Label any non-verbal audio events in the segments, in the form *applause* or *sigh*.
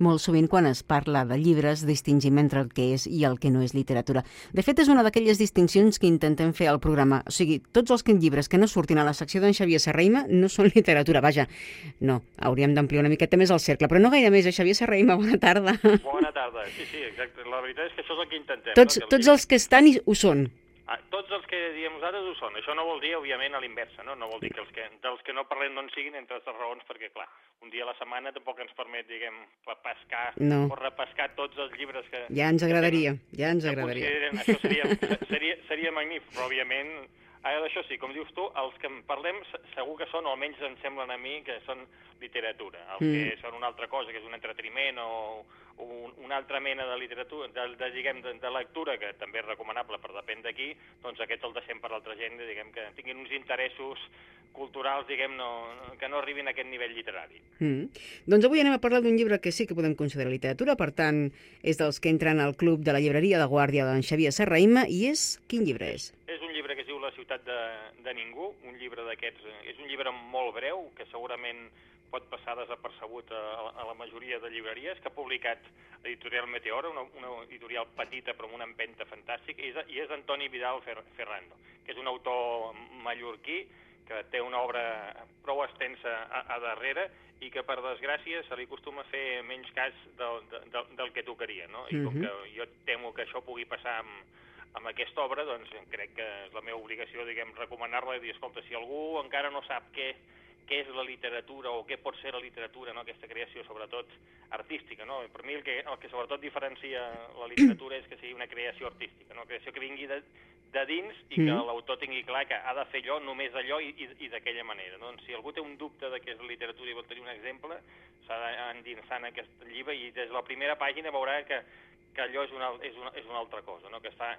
molt sovint quan es parla de llibres distingim entre el que és i el que no és literatura. De fet, és una d'aquelles distincions que intentem fer al programa. O sigui, tots els llibres que no surtin a la secció d'en Xavier Serraima no són literatura. Vaja, no, hauríem d'ampliar una miqueta més el cercle, però no gaire més. Xavier Serraima, bona tarda. Bona tarda, sí, sí, exacte. La veritat és que això és el que intentem. Tots, no? que tots els que estan ho són. Ah, tots els que diem nosaltres ho són. Això no vol dir, òbviament, a l'inversa, no? No vol dir que els que, dels que no parlem no en siguin, entre altres raons, perquè, clar, un dia a la setmana tampoc ens permet, diguem, pescar no. o repescar tots els llibres que... Ja ens agradaria, ja ens agradaria. Això seria, seria, seria magnífic, però, òbviament, Ara, això sí, com dius tu, els que en parlem segur que són, o almenys em semblen a mi, que són literatura. Els mm. que són una altra cosa, que és un entreteniment o, o un, una altra mena de literatura, de, de, diguem, de, de lectura, que també és recomanable, però depèn d'aquí, doncs aquest el deixem per l'altra gent, diguem, que tinguin uns interessos culturals, diguem, no, que no arribin a aquest nivell literari. Mm. Doncs avui anem a parlar d'un llibre que sí que podem considerar literatura, per tant, és dels que entren al Club de la Llibreria de Guàrdia d'en Xavier Serraïma, i és... Quin llibre és? És ciutat de, de ningú, un llibre d'aquests... És un llibre molt breu, que segurament pot passar desapercebut a, a la majoria de llibreries, que ha publicat l'editorial Meteora, una, una editorial petita però amb una empenta fantàstica, i és, i és Antoni Vidal Fer, Ferrando, que és un autor mallorquí que té una obra prou extensa a, a darrere i que, per desgràcia, se li acostuma a fer menys cas del, del, del que tocaria, no? I com que jo temo que això pugui passar amb, amb aquesta obra, doncs crec que és la meva obligació, diguem, recomanar-la i dir, escolta, si algú encara no sap què, què és la literatura o què pot ser la literatura, no? aquesta creació, sobretot artística. No? Per mi el que, el que sobretot diferencia la literatura és que sigui una creació artística, no? una creació que vingui de, de dins i que mm. l'autor tingui clar que ha de fer allò, només allò i, i, i d'aquella manera. Doncs si algú té un dubte de què és la literatura i vol tenir un exemple, s'ha d'endinsar en aquest llibre i des de la primera pàgina veurà que que allò és una, és una, és una altra cosa, no? que està,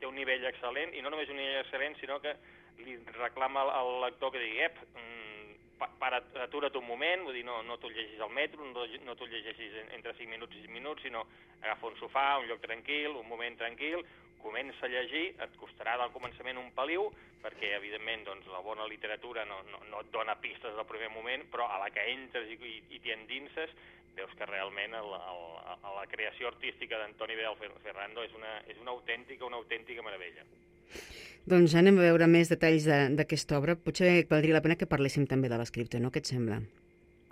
té un nivell excel·lent, i no només un nivell excel·lent, sinó que li reclama al, al lector que digui, ep, mm, para, atura't un moment, vull dir, no, no t'ho llegis al metro, no, no t'ho llegeixis entre 5 minuts i 6 minuts, sinó agafa un sofà, un lloc tranquil, un moment tranquil, comença a llegir, et costarà del començament un peliu, perquè, evidentment, doncs, la bona literatura no, no, no et dona pistes del primer moment, però a la que entres i, i, i t'hi endinses, veus que realment el, el, el, la creació artística d'Antoni Vidal Ferrando és una, és una autèntica, una autèntica meravella. Doncs anem a veure més detalls d'aquesta obra. Potser valdria la pena que parléssim també de l'escriptor, no? Què et sembla?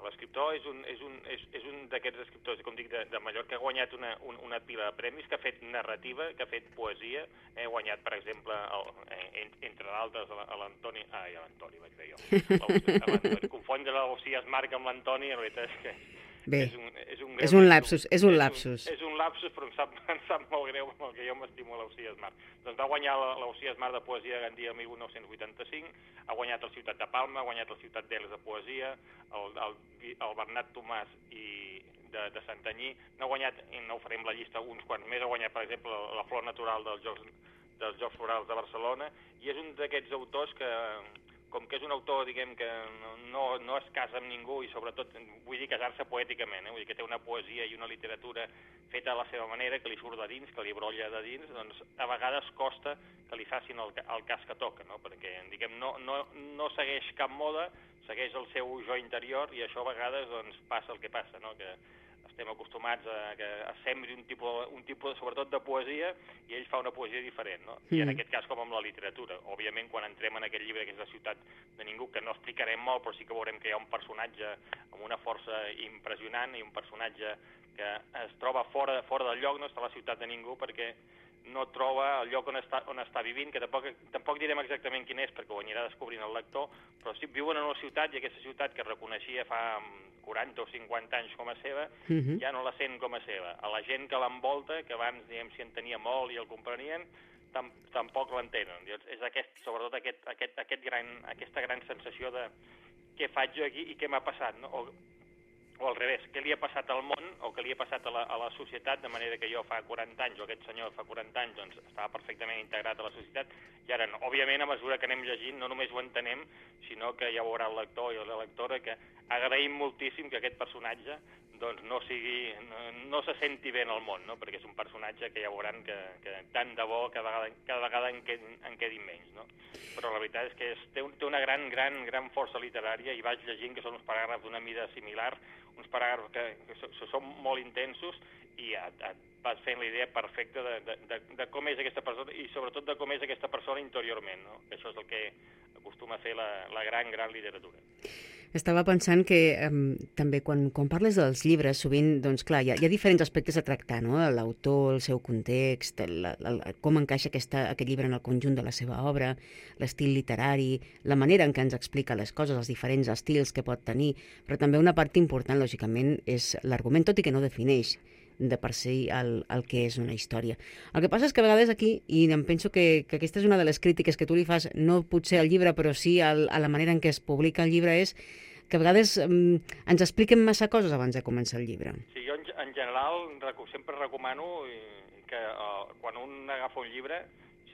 L'escriptor és un, és un, és, és un d'aquests escriptors, com dic, de, de Mallorca, que ha guanyat una, un, una pila de premis, que ha fet narrativa, que ha fet poesia, ha eh, guanyat, per exemple, el, eh, entre d'altres, a l'Antoni... Ai, a l'Antoni, vaig dir jo. Confondre l'Ocias Marc amb l'Antoni, la veritat és que Bé, és un, és un, és un lapsus, és un lapsus. És un, és un lapsus, però em sap, *laughs* em sap molt greu amb el que jo m'estimo a l'Aucia Smart. Doncs va guanyar l'Aucia Smart de Poesia de Gandia el 1985, ha guanyat el Ciutat de Palma, ha guanyat el Ciutat d'Eles de Poesia, el, el, el Bernat Tomàs i de, de Santanyí, no ha guanyat, i no ho farem la llista uns quants més, ha guanyat, per exemple, la Flor Natural dels Jocs, dels Jocs Florals de Barcelona, i és un d'aquests autors que, com que és un autor, diguem, que no, es casa amb ningú i sobretot, vull dir, casar-se poèticament, eh? vull dir que té una poesia i una literatura feta a la seva manera, que li surt de dins, que li brolla de dins, doncs a vegades costa que li facin el, el cas que toca, no? perquè, diguem, no, no, no segueix cap moda, segueix el seu jo interior i això a vegades doncs, passa el que passa, no? que estem acostumats a que es sembri un tipus, un tipus sobretot de poesia, i ell fa una poesia diferent, no? Mm. I en mm. aquest cas com amb la literatura. Òbviament, quan entrem en aquest llibre que és la ciutat de ningú, que no explicarem molt, però sí que veurem que hi ha un personatge amb una força impressionant i un personatge que es troba fora, fora del lloc, no està a la ciutat de ningú, perquè no troba el lloc on està, on està vivint, que tampoc, tampoc direm exactament quin és, perquè ho anirà descobrint el lector, però sí, viuen en una ciutat, i aquesta ciutat que reconeixia fa 40 o 50 anys com a seva, uh mhm. -huh. ja no la sent com a seva. A la gent que l'envolta, que abans, diguem, s'hi entenia molt i el comprenien, tam tampoc l'entenen. És aquest, sobretot aquest, aquest, aquest gran, aquesta gran sensació de què faig jo aquí i què m'ha passat, no? O, o al revés, què li ha passat al món o què li ha passat a la, a la societat, de manera que jo fa 40 anys, o aquest senyor fa 40 anys, doncs estava perfectament integrat a la societat, i ara, no. òbviament, a mesura que anem llegint, no només ho entenem, sinó que ja veurà el lector i la lectora que agraïm moltíssim que aquest personatge doncs no, sigui, no, no se senti bé en el món, no? perquè és un personatge que ja veuran que, que tant de bo cada vegada, cada vegada en, quedin, en quedin menys. No? Però la veritat és que és, té, un, té una gran, gran, gran força literària i vaig llegint que són uns paràgrafs d'una mida similar, uns paràgrafs que, que són molt intensos i et, et vas fent la idea perfecta de, de, de, de com és aquesta persona i sobretot de com és aquesta persona interiorment, no? Això és el que acostuma a fer la, la gran, gran literatura. Estava pensant que eh, també quan, quan parles dels llibres, sovint, doncs clar, hi ha, hi ha diferents aspectes a tractar, no? L'autor, el seu context, el, el, com encaixa aquesta, aquest llibre en el conjunt de la seva obra, l'estil literari, la manera en què ens explica les coses, els diferents estils que pot tenir, però també una part important, lògicament, és l'argument, tot i que no defineix de per si el, el que és una història. El que passa és que a vegades aquí, i em penso que, que aquesta és una de les crítiques que tu li fas, no potser al llibre, però sí al, a la manera en què es publica el llibre, és que a vegades um, ens expliquen massa coses abans de començar el llibre. Sí, jo en, en general sempre recomano que uh, quan un agafa un llibre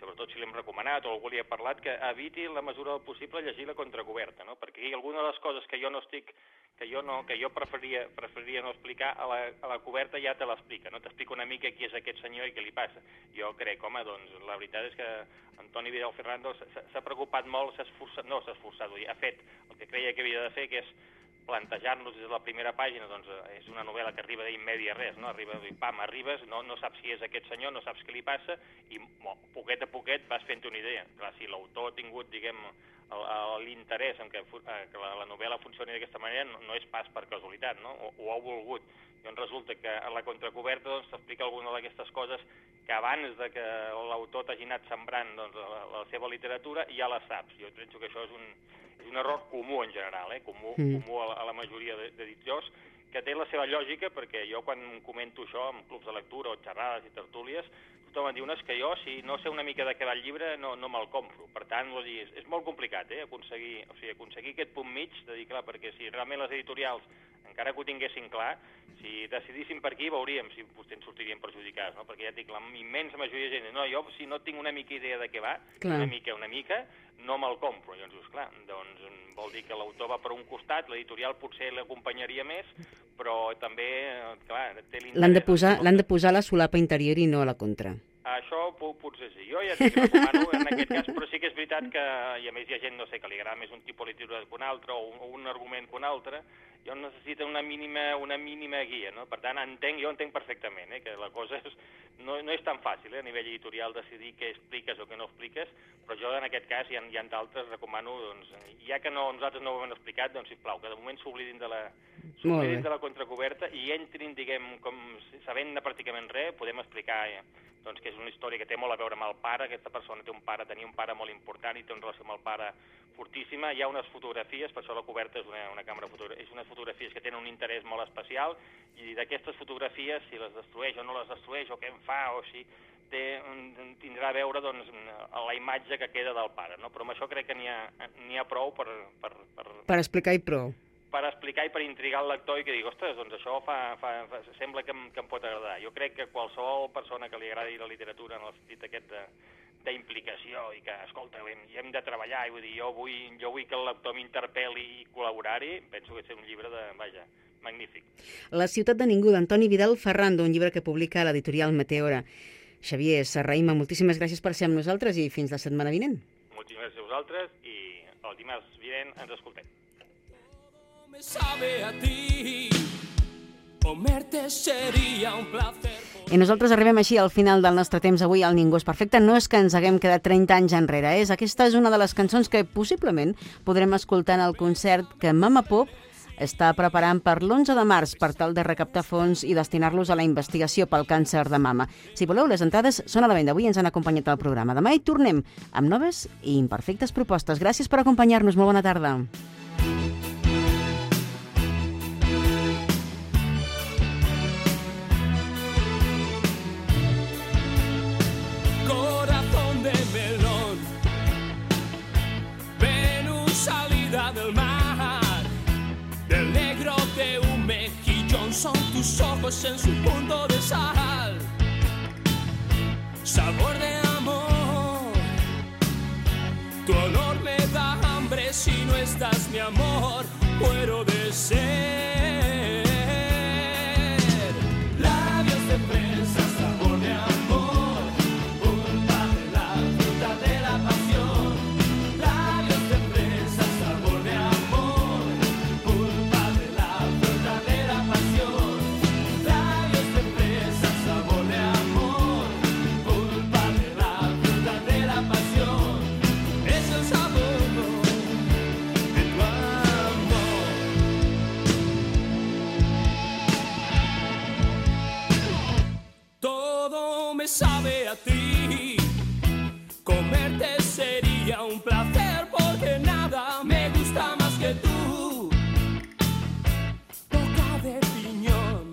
sobretot si l'hem recomanat o algú li ha parlat, que eviti la mesura del possible llegir la contracoberta, no? perquè alguna de les coses que jo no estic que jo no, que jo preferiria, preferiria no explicar, a la, a la coberta ja te l'explica, no? T'explica una mica qui és aquest senyor i què li passa. Jo crec, home, doncs, la veritat és que Antoni Vidal Ferrando s'ha preocupat molt, s'ha esforçat, no s'ha esforçat, ha fet el que creia que havia de fer, que és plantejar-nos des de la primera pàgina, doncs és una novel·la que arriba d'immèdia res, no? Arriba, pam, arribes, no, no saps qui és aquest senyor, no saps què li passa, i bo, poquet a poquet vas fent una idea. Clar, si l'autor ha tingut, diguem, l'interès en que, eh, que la, la novel·la funcioni d'aquesta manera no, no és pas per casualitat, no? O, ho ha volgut. Llavors resulta que a la contracoberta doncs, s'explica alguna d'aquestes coses que abans de que l'autor t'hagi anat sembrant doncs, la, la seva literatura ja la saps. Jo penso que això és un, és un error comú en general, eh? comú, mm. comú a la, a la majoria d'editors, que té la seva lògica, perquè jo quan comento això en clubs de lectura o xerrades i tertúlies, tothom em diu, no, és que jo, si no sé una mica de què va el llibre, no, no me'l compro. Per tant, vull dir, és, és molt complicat, eh, aconseguir, o sigui, aconseguir aquest punt mig de dir, clar, perquè si realment les editorials, encara que ho tinguessin clar, si decidissin per aquí, veuríem si potser ens sortirien perjudicats, no? Perquè ja et dic, la immensa majoria de gent, no, jo si no tinc una mica idea de què va, clar. una mica, una mica, no me'l compro. I llavors dius, clar, doncs vol dir que l'autor va per un costat, l'editorial potser l'acompanyaria més, però també, clar, té l'interès... L'han de, posar, de posar a la solapa interior i no a la contra. Això potser sí. Jo ja dic, recomano en aquest cas, però sí que és veritat que, i a més hi ha gent, no sé, que li agrada més un tipus de literatura que un altre, o un, o un argument que un altre, jo necessito una mínima, una mínima guia, no? Per tant, entenc, jo entenc perfectament eh, que la cosa és, no, no és tan fàcil eh, a nivell editorial decidir què expliques o què no expliques, però jo en aquest cas, hi ha, hi ha d'altres, recomano, doncs, ja que no, nosaltres no ho hem explicat, doncs, sisplau, que de moment s'oblidin de la, s'oblidin de la contracoberta i entrin, diguem, com sabent pràcticament res, podem explicar eh, doncs, que és una història que té molt a veure amb el pare, aquesta persona té un pare, tenia un pare molt important i té una relació amb el pare fortíssima, hi ha unes fotografies, per això la coberta és una, una càmera fotogra és unes fotografies que tenen un interès molt especial i d'aquestes fotografies, si les destrueix o no les destrueix o què en fa o si té, tindrà a veure doncs, la imatge que queda del pare, no? però amb això crec que n'hi ha, ha prou per, per, per... Per explicar i prou per explicar i per intrigar el lector i que digui, ostres, doncs això fa, fa, fa, sembla que em, que em pot agradar. Jo crec que qualsevol persona que li agradi la literatura en el sentit aquest de, d'implicació i que, escolta, hem, hem de treballar, i vull dir, jo vull, jo vull que el lector m'interpel·li i col·laborar-hi, penso que és un llibre de, vaja, magnífic. La ciutat de ningú, d'Antoni Vidal Ferrando, un llibre que publica l'editorial Meteora. Xavier Serraïma, moltíssimes gràcies per ser amb nosaltres i fins la setmana vinent. Moltíssimes gràcies a vosaltres i el dimarts vinent ens escoltem I nosaltres arribem així al final del nostre temps avui al Ningú és perfecte. No és que ens haguem quedat 30 anys enrere, és aquesta és una de les cançons que possiblement podrem escoltar en el concert que Mama Pop està preparant per l'11 de març per tal de recaptar fons i destinar-los a la investigació pel càncer de mama. Si voleu, les entrades són a la venda. Avui ens han acompanyat al programa. Demà hi tornem amb noves i imperfectes propostes. Gràcies per acompanyar-nos. Molt bona tarda. En su punto de sal. Sabor de amor. Tu olor me da hambre si no estás, mi amor. Muero de sed. Comerte sería un placer porque nada me gusta más que tú. Boca de piñón,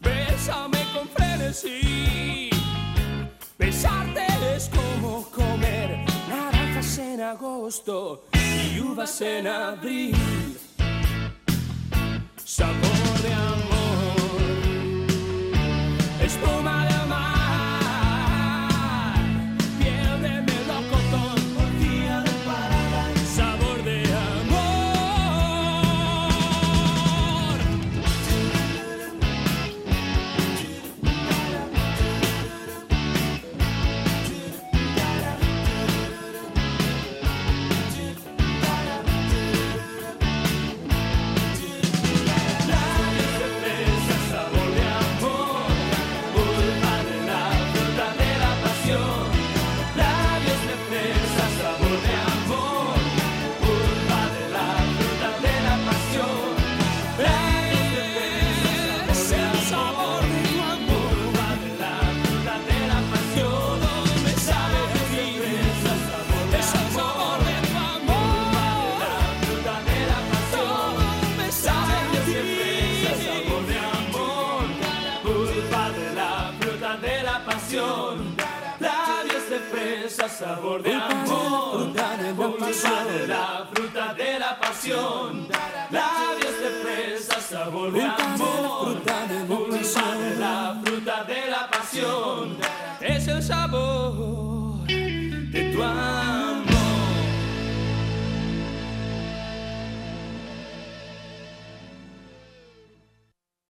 bésame con frenesí. Besarte es como comer naranjas en agosto y uvas en abril. Sabor sabor de amor, de la fruta de la pasión. Labios de fresa, sabor de amor, de la fruta de la pasión. Es el sabor